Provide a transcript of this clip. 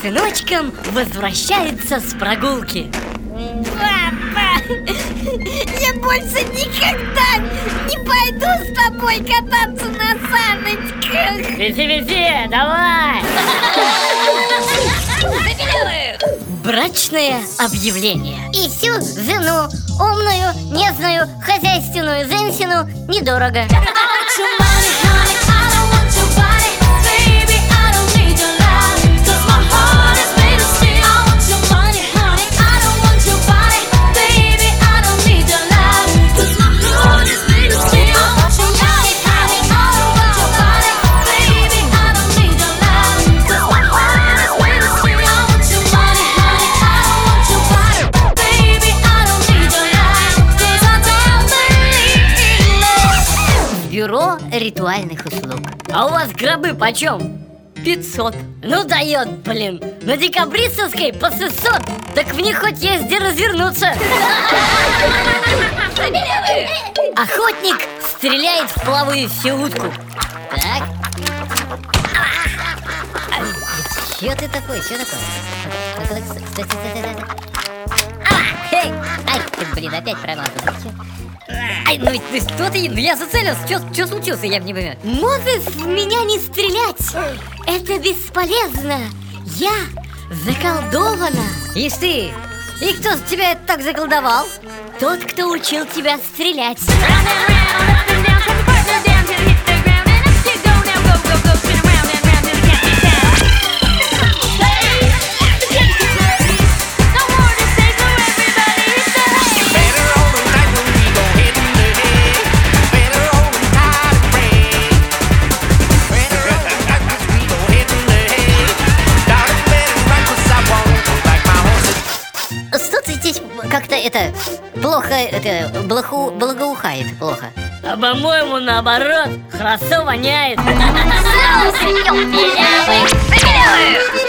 сыночком возвращается с прогулки. Папа, я больше никогда не пойду с тобой кататься на саночках. Вези, вези, давай! Брачное объявление. Ищу жену, умную, нежную, хозяйственную женщину недорого ритуальных услуг А у вас гробы почем? 500 Ну дает, блин На декабристовской по 600 Так в них хоть есть где развернуться Охотник стреляет в плавающую утку Так Че ты такой? Че такое? Стой. А, блин, опять промазал. Ай, ну, ну что ты? Ну я зацелился. Что случилось, я не понимаю. Можешь в меня не стрелять. Это бесполезно. Я заколдована. Ишь ты. И кто тебя так заколдовал? Тот, кто учил тебя стрелять. Как-то это плохо, это блоху, благоухает плохо. А по-моему, наоборот, хорошо воняет. Ля-ля-ля-ля-ля.